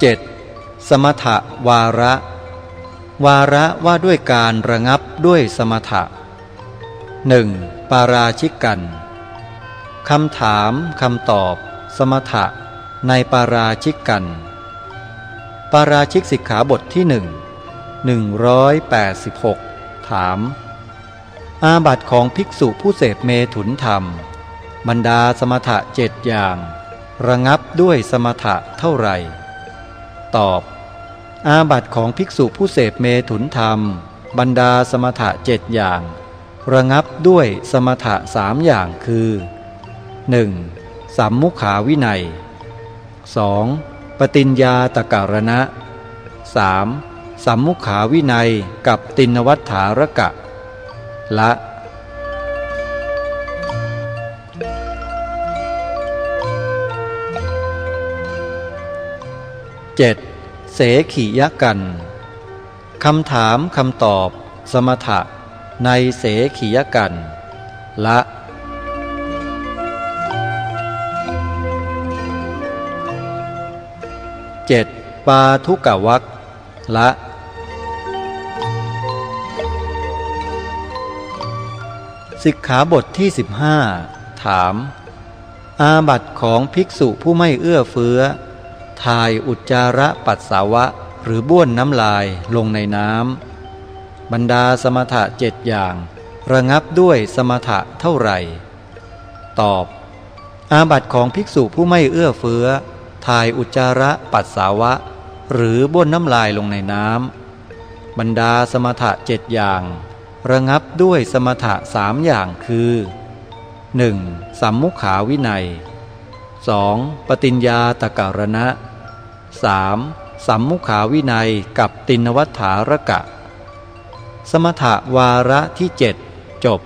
7. สมถะวาระ วาระว่าด้วยการระงับด้วยสมถะ 1. ปาราชิกกันคำถามคำตอบ สมถะ ในปาราชิกกัน ปาราชิกสิกขาบทที่หนึ่งหนึ่งร้อยแปดสิบหกถาม อาบัตของภิกษุผู้เสพเมถุนธรรม บรรดาสมถะเจ็ดอย่าง ระงับด้วยสมถะเท่าไหร่ ตอบ อาบัติของภิกษุผู้เสพเมถุนธรรม บรรดาสมถะเจ็ดอย่าง ระงับด้วยสมถะสามอย่างคือ 1. สัมมุขาวินัย 2. ปฏิญญาตการณะ 3. สัมมุขาวินัยกับตินวัฏฐารกะ ละ 7. เสขียกันคำถามคำตอบ สมถะ ในเสขียกัน ละ 7. ปาทุกวักละ สิกขาบทที่ 15 ถาม อาบัตของภิกษุผู้ไม่เอื้อเฟื้อ ถ่ายอุจจาระปัสสาวะ หรือบ้วนน้ำลายลงในน้ำบรรดาสมถะเจ็ดอย่าง ระงับด้วยสมถะเท่าไหร่ ตอบ อาบัตของภิกษุผู้ไม่เอื้อเฟื้อถ่ายอุจจาระปัสสาวะ หรือบ้วนน้ำลายลงในน้ำบรรดาสมถะเจ็ดอย่าง ระงับด้วยสมถะสามอย่างคือ 1. สัมมุขาวินัย 2. ปฏิญญาตการณะ 3. สัมมุขาวินัยกับตินวัฏฐารกะ สมถะวาระที่เจ็ดจบ